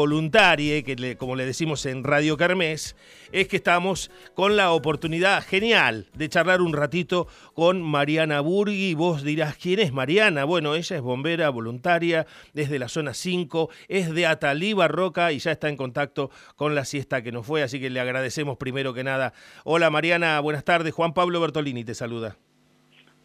voluntaria, que como le decimos en Radio Carmes, es que estamos con la oportunidad genial de charlar un ratito con Mariana Burgui. Vos dirás, ¿quién es Mariana? Bueno, ella es bombera voluntaria desde la zona 5, es de Atalí Barroca y ya está en contacto con la siesta que nos fue, así que le agradecemos primero que nada. Hola Mariana, buenas tardes. Juan Pablo Bertolini te saluda.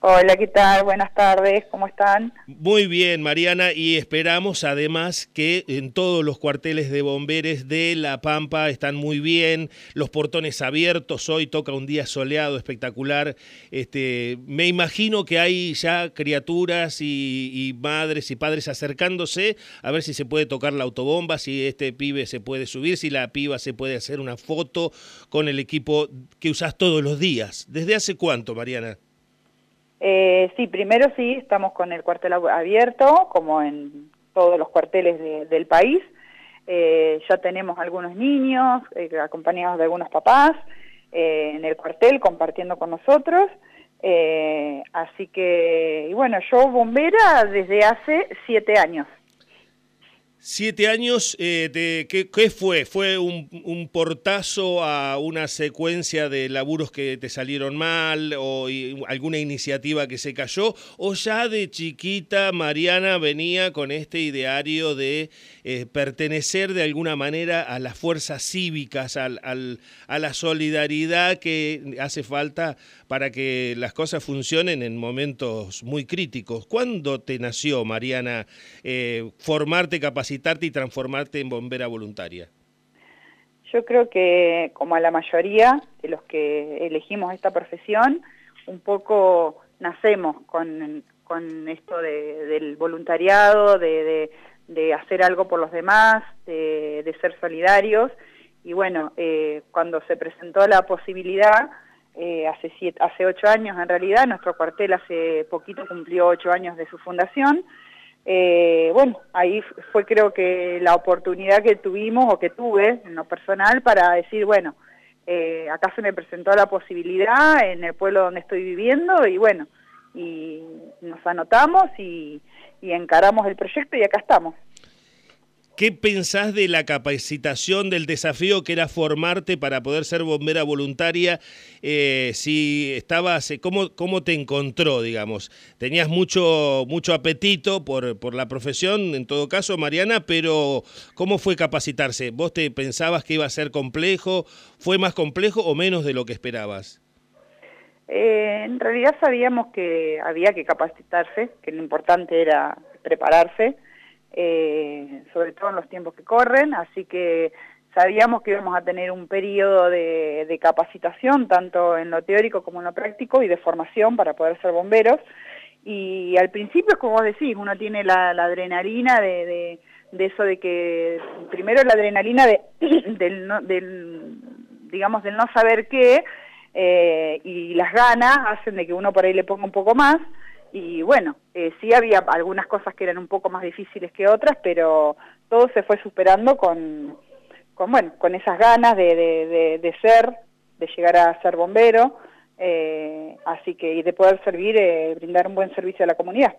Hola, ¿qué tal? Buenas tardes, ¿cómo están? Muy bien, Mariana, y esperamos además que en todos los cuarteles de bomberos de La Pampa están muy bien, los portones abiertos, hoy toca un día soleado espectacular. Este, me imagino que hay ya criaturas y, madres y padres acercándose a ver si se puede tocar la autobomba, si este pibe se puede subir, si la piba se puede hacer una foto con el equipo que usás todos los días. ¿Desde hace cuánto, Mariana? Eh, sí, primero sí, estamos con el cuartel abierto, como en todos los cuarteles del país. Eh, ya tenemos algunos niños eh, acompañados de algunos papás en el cuartel compartiendo con nosotros. así que, y bueno, yo bombera desde hace siete años. Siete años, eh, de, ¿qué, fue? ¿Fue un, portazo a una secuencia de laburos que te salieron mal o alguna iniciativa que se cayó? ¿O ya de chiquita Mariana venía con este ideario de eh, pertenecer de alguna manera a las fuerzas cívicas, al, a la solidaridad que hace falta para que las cosas funcionen en momentos muy críticos? ¿Cuándo te nació, Mariana, eh, formarte, capacitarte? y transformarte en bombera voluntaria? Yo creo que como a la mayoría de los que elegimos esta profesión, un poco nacemos con, esto del voluntariado, de, hacer algo por los demás, de, ser solidarios. Y bueno, eh, cuando se presentó la posibilidad, eh, hace, hace ocho años en realidad, nuestro cuartel hace poquito cumplió ocho años de su fundación, eh, bueno, ahí fue creo que la oportunidad que tuvimos o que tuve en lo personal para decir, bueno, eh, acá se me presentó la posibilidad en el pueblo donde estoy viviendo y bueno, y nos anotamos y encaramos el proyecto y acá estamos. ¿Qué pensás de la capacitación, del desafío que era formarte para poder ser bombera voluntaria? Eh, si estabas, eh, ¿cómo, ¿cómo te encontró, digamos? Tenías mucho, mucho apetito por, por la profesión, en todo caso, Mariana, pero ¿cómo fue capacitarse? ¿Vos te pensabas que iba a ser complejo? ¿Fue más complejo o menos de lo que esperabas? Eh, en realidad sabíamos que había que capacitarse, que lo importante era prepararse eh, sobre todo en los tiempos que corren, así que sabíamos que íbamos a tener un periodo de, capacitación, tanto en lo teórico como en lo práctico, y de formación para poder ser bomberos. Y al principio, como vos decís, uno tiene la, adrenalina de, eso de que, primero la adrenalina de, del, digamos, del no saber qué, eh, y las ganas hacen de que uno por ahí le ponga un poco más, y bueno, eh, sí había algunas cosas que eran un poco más difíciles que otras, pero todo se fue superando con, con bueno, con esas ganas de, de, ser, de llegar a ser bombero, eh, así que y de poder servir, eh, brindar un buen servicio a la comunidad.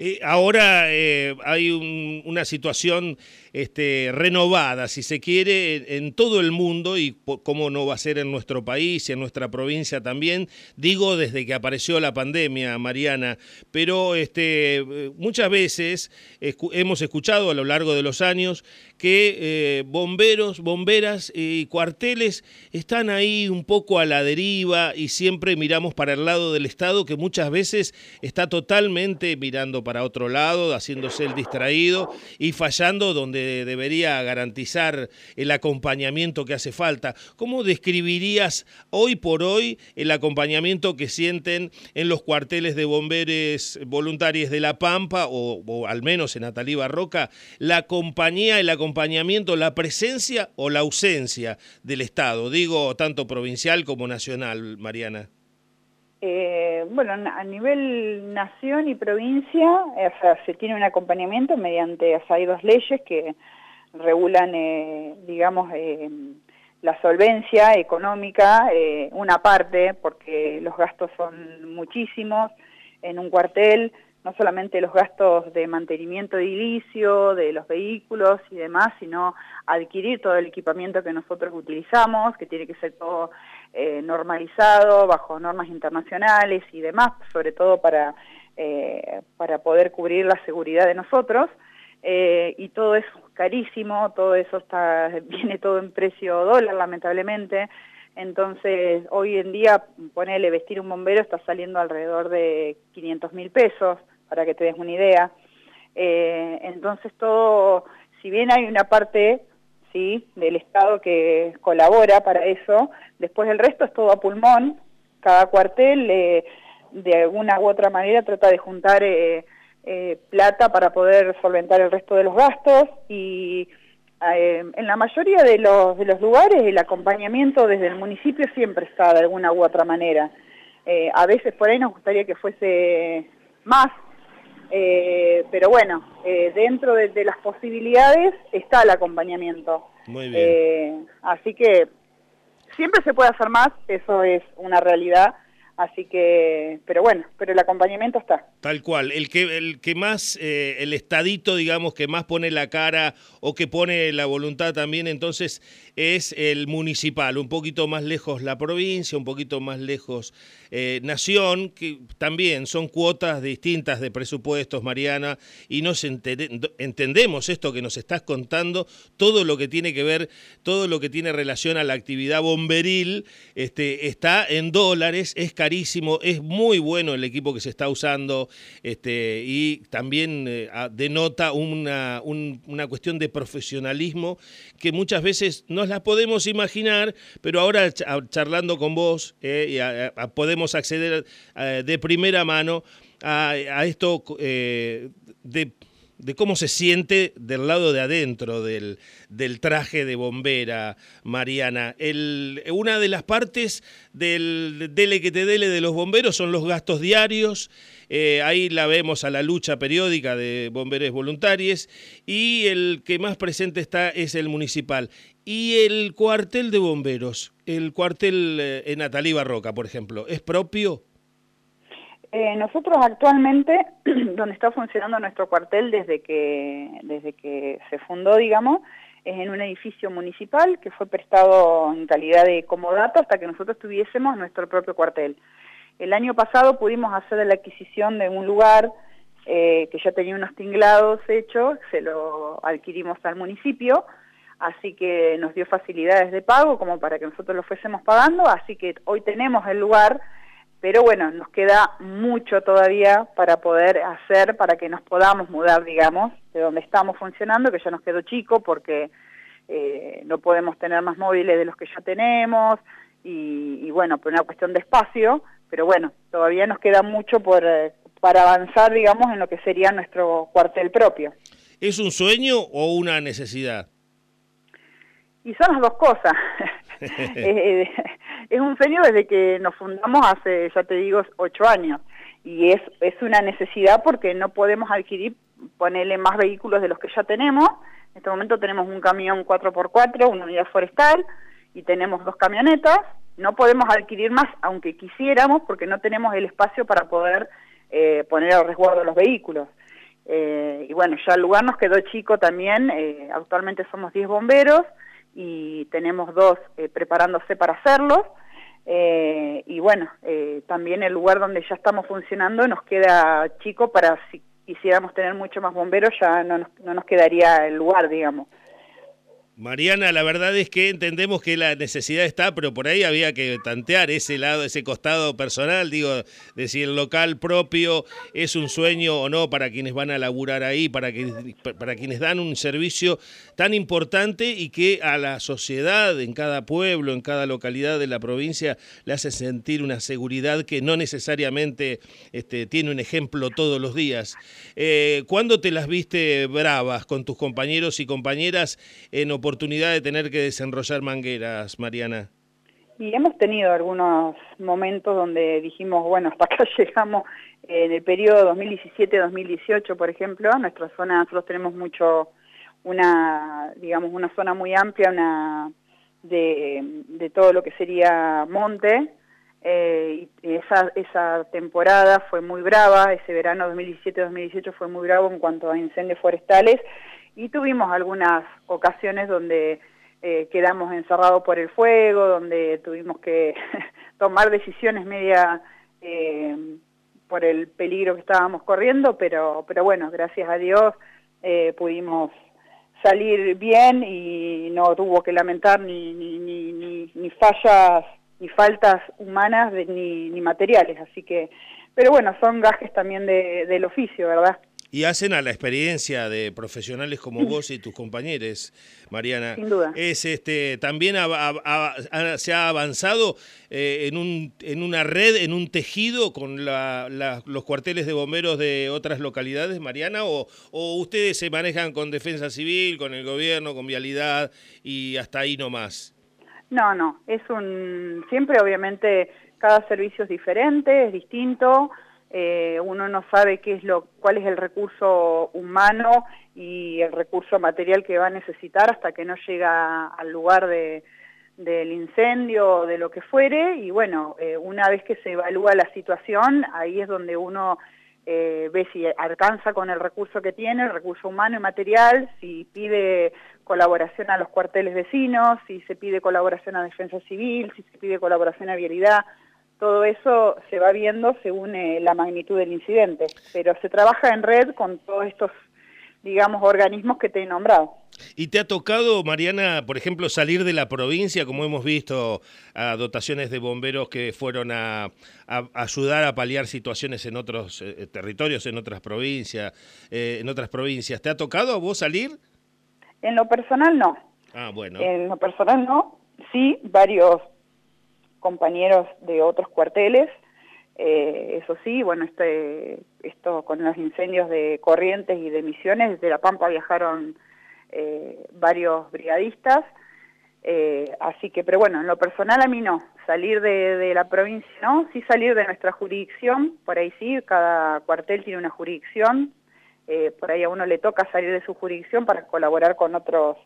Eh, ahora eh, hay una situación este, renovada, si se quiere, en, todo el mundo y cómo no va a ser en nuestro país y en nuestra provincia también. Digo desde que apareció la pandemia, Mariana, pero este, muchas veces hemos escuchado a lo largo de los años que eh, bomberos, bomberas y cuarteles están ahí un poco a la deriva y siempre miramos para el lado del Estado que muchas veces está totalmente mirando para otro lado, haciéndose el distraído y fallando donde debería garantizar el acompañamiento que hace falta. ¿Cómo describirías hoy por hoy el acompañamiento que sienten en los cuarteles de bomberos voluntarios de La Pampa o, al menos en Atalí Barroca, la compañía, el acompañamiento, la presencia o la ausencia del Estado? Digo, tanto provincial como nacional, Mariana. Eh, bueno, a nivel nación y provincia, eh, se tiene un acompañamiento mediante, hay dos leyes que regulan, eh, digamos, la solvencia económica, una parte, porque los gastos son muchísimos en un cuartel, no solamente los gastos de mantenimiento edilicio, de los vehículos y demás, sino adquirir todo el equipamiento que nosotros utilizamos, que tiene que ser todo eh, normalizado, bajo normas internacionales y demás, sobre todo para, eh, para poder cubrir la seguridad de nosotros. Eh, y todo es carísimo, todo eso está, viene todo en precio dólar, lamentablemente. Entonces, hoy en día, ponele vestir un bombero está saliendo alrededor de 500 mil pesos, para que te des una idea. Eh, entonces, todo, si bien hay una parte ¿sí? del Estado que colabora para eso, después el resto es todo a pulmón. Cada cuartel, eh, de alguna u otra manera, trata de juntar eh, plata para poder solventar el resto de los gastos y eh, en la mayoría de los, de los lugares el acompañamiento desde el municipio siempre está de alguna u otra manera. Eh, a veces por ahí nos gustaría que fuese más, eh, pero bueno, dentro de, las posibilidades está el acompañamiento. Muy bien. así que siempre se puede hacer más, eso es una realidad, Así que, pero bueno, pero el acompañamiento está. Tal cual, el que, el que más, eh, el estadito, digamos, que más pone la cara o que pone la voluntad también, entonces es el municipal, un poquito más lejos la provincia, un poquito más lejos eh, nación, que también son cuotas distintas de presupuestos, Mariana, y nos entendemos esto que nos estás contando, todo lo que tiene que ver, todo lo que tiene relación a la actividad bomberil, este, está en dólares, es carísimo, es muy bueno el equipo que se está usando este, y también eh, denota una, una cuestión de profesionalismo que muchas veces no las podemos imaginar, pero ahora charlando con vos eh, podemos acceder eh, de primera mano a, esto de de cómo se siente del lado de adentro del, del traje de bombera, Mariana. El, una de las partes del dele que te dele de los bomberos son los gastos diarios. Eh, ahí la vemos a la lucha periódica de bomberos voluntarios y el que más presente está es el municipal. Y el cuartel de bomberos, el cuartel eh, en Natalí Barroca, por ejemplo, ¿es propio? Eh, nosotros actualmente, donde está funcionando nuestro cuartel desde que, desde que se fundó, digamos, es en un edificio municipal que fue prestado en calidad de comodato hasta que nosotros tuviésemos nuestro propio cuartel. El año pasado pudimos hacer la adquisición de un lugar eh, que ya tenía unos tinglados hechos, se lo adquirimos al municipio, así que nos dio facilidades de pago como para que nosotros lo fuésemos pagando, así que hoy tenemos el lugar pero bueno, nos queda mucho todavía para poder hacer, para que nos podamos mudar, digamos, de donde estamos funcionando, que ya nos quedó chico porque eh, no podemos tener más móviles de los que ya tenemos, y, bueno, por una cuestión de espacio, pero bueno, todavía nos queda mucho por, eh, para avanzar, digamos, en lo que sería nuestro cuartel propio. ¿Es un sueño o una necesidad? Y son las dos cosas. Eh, es un sueño desde que nos fundamos hace, ya te digo, ocho años. Y es, es una necesidad porque no podemos adquirir, ponerle más vehículos de los que ya tenemos. En este momento tenemos un camión 4x4, una unidad forestal, y tenemos dos camionetas. No podemos adquirir más, aunque quisiéramos, porque no tenemos el espacio para poder eh, poner al resguardo los vehículos. Eh, y bueno, ya el lugar nos quedó chico también. Eh, actualmente somos 10 bomberos y tenemos dos eh, preparándose para hacerlo. Eh, y bueno, eh, también el lugar donde ya estamos funcionando nos queda chico para si quisiéramos tener mucho más bomberos ya no nos, no nos quedaría el lugar, digamos. Mariana, la verdad es que entendemos que la necesidad está, pero por ahí había que tantear ese lado, ese costado personal, digo, de si el local propio es un sueño o no para quienes van a laburar ahí, para, que, para quienes dan un servicio tan importante y que a la sociedad en cada pueblo, en cada localidad de la provincia le hace sentir una seguridad que no necesariamente este, tiene un ejemplo todos los días. Eh, ¿Cuándo te las viste bravas con tus compañeros y compañeras en oportunidad de tener que desenrollar mangueras, Mariana? Y hemos tenido algunos momentos donde dijimos, bueno, hasta acá llegamos en el periodo 2017-2018, por ejemplo, nuestra zona, nosotros tenemos mucho, una, digamos, una zona muy amplia, una de, todo lo que sería monte, y esa, esa temporada fue muy brava, ese verano 2017-2018 fue muy bravo en cuanto a incendios forestales y tuvimos algunas ocasiones donde quedamos encerrados por el fuego, donde tuvimos que tomar decisiones media por el peligro que estábamos corriendo, pero, pero bueno, gracias a Dios eh, pudimos salir bien y no tuvo que lamentar ni, ni, ni, ni, fallas ni faltas humanas ni, ni materiales, así que, pero bueno, son gajes también de, del oficio, ¿verdad? Y hacen a la experiencia de profesionales como vos y tus compañeros, Mariana. Sin duda. Es, este, también se ha avanzado eh, en, un, en una red, en un tejido con los cuarteles de bomberos de otras localidades, Mariana, o, o ustedes se manejan con defensa civil, con el gobierno, con vialidad y hasta ahí nomás. No, no, es un, siempre obviamente cada servicio es diferente, es distinto, eh, uno no sabe qué es lo, cuál es el recurso humano y el recurso material que va a necesitar hasta que no llega al lugar de, del incendio o de lo que fuere. Y bueno, eh, una vez que se evalúa la situación, ahí es donde uno eh, ve si alcanza con el recurso que tiene, el recurso humano y material, si pide colaboración a los cuarteles vecinos, si se pide colaboración a defensa civil, si se pide colaboración a vialidad, todo eso se va viendo según eh, la magnitud del incidente, pero se trabaja en red con todos estos, digamos, organismos que te he nombrado. ¿Y te ha tocado, Mariana, por ejemplo, salir de la provincia, como hemos visto, a dotaciones de bomberos que fueron a, ayudar a paliar situaciones en otros eh, territorios, en otras provincias, eh, en otras provincias? ¿Te ha tocado a vos salir? En lo personal no. Ah, bueno. En lo personal no. Sí, varios compañeros de otros cuarteles. Eh, eso sí, bueno, este, esto con los incendios de Corrientes y de Misiones, desde La Pampa viajaron eh, varios brigadistas, eh, así que, pero bueno, en lo personal a mí no, salir de, la provincia no, sí salir de nuestra jurisdicción, por ahí sí, cada cuartel tiene una jurisdicción, por ahí a uno le toca salir de su jurisdicción para colaborar con otros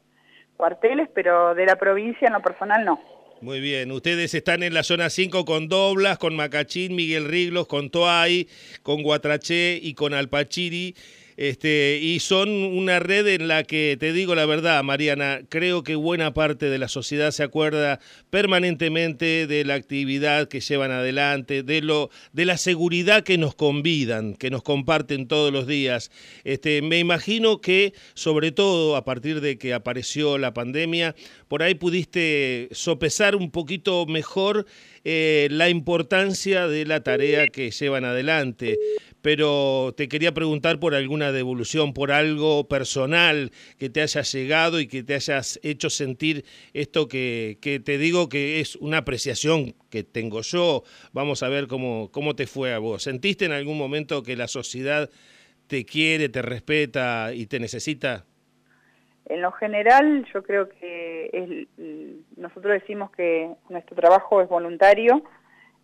cuarteles, pero de la provincia en lo personal no. Muy bien, ustedes están en la zona 5 con Doblas, con Macachín, Miguel Riglos, con Toay, con Guatraché y con Alpachiri. Este, y son una red en la que, te digo la verdad, Mariana, creo que buena parte de la sociedad se acuerda permanentemente de la actividad que llevan adelante, de, lo, de la seguridad que nos convidan, que nos comparten todos los días. Este, me imagino que, sobre todo a partir de que apareció la pandemia, por ahí pudiste sopesar un poquito mejor eh, la importancia de la tarea que llevan adelante pero te quería preguntar por alguna devolución, por algo personal que te haya llegado y que te hayas hecho sentir esto que, te digo que es una apreciación que tengo yo. Vamos a ver cómo, cómo te fue a vos. ¿Sentiste en algún momento que la sociedad te quiere, te respeta y te necesita? En lo general, yo creo que nosotros decimos que nuestro trabajo es voluntario,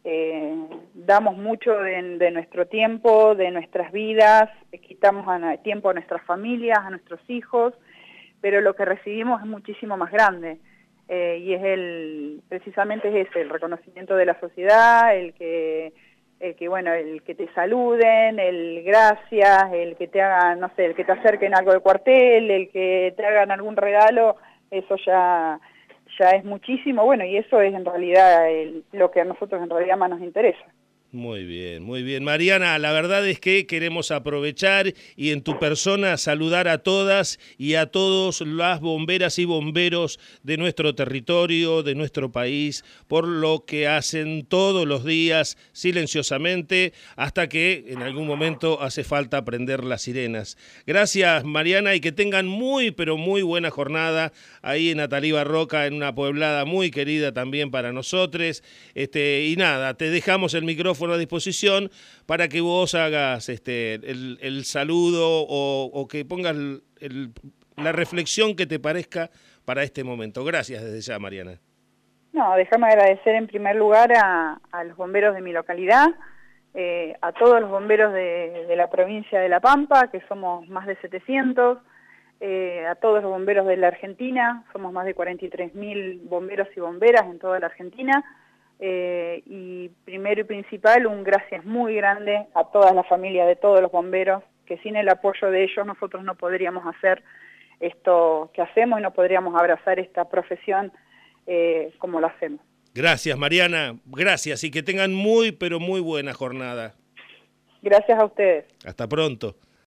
eh, damos mucho de, nuestro tiempo, de nuestras vidas, quitamos tiempo a nuestras familias, a nuestros hijos, pero lo que recibimos es muchísimo más grande. Eh, y es el, precisamente es ese, el reconocimiento de la sociedad, el que, el que, bueno, el que te saluden, el gracias, el que te hagan, no sé, el que te acerquen algo de cuartel, el que te hagan algún regalo, eso ya ya es muchísimo, bueno, y eso es en realidad lo que a nosotros en realidad más nos interesa. Muy bien, muy bien. Mariana, la verdad es que queremos aprovechar y en tu persona saludar a todas y a todos las bomberas y bomberos de nuestro territorio, de nuestro país, por lo que hacen todos los días silenciosamente hasta que en algún momento hace falta prender las sirenas. Gracias, Mariana, y que tengan muy, pero muy buena jornada ahí en Ataliba Roca, en una pueblada muy querida también para nosotros. Este, y nada, te dejamos el micrófono a disposición para que vos hagas este, el, saludo o, que pongas la reflexión que te parezca para este momento. Gracias desde ya, Mariana. No, déjame agradecer en primer lugar a, los bomberos de mi localidad, eh, a todos los bomberos de, la provincia de La Pampa, que somos más de 700, eh, a todos los bomberos de la Argentina, somos más de 43.000 bomberos y bomberas en toda la Argentina, Eh, y primero y principal, un gracias muy grande a toda la familia de todos los bomberos, que sin el apoyo de ellos nosotros no podríamos hacer esto que hacemos y no podríamos abrazar esta profesión eh, como lo hacemos. Gracias, Mariana. Gracias y que tengan muy, pero muy buena jornada. Gracias a ustedes. Hasta pronto.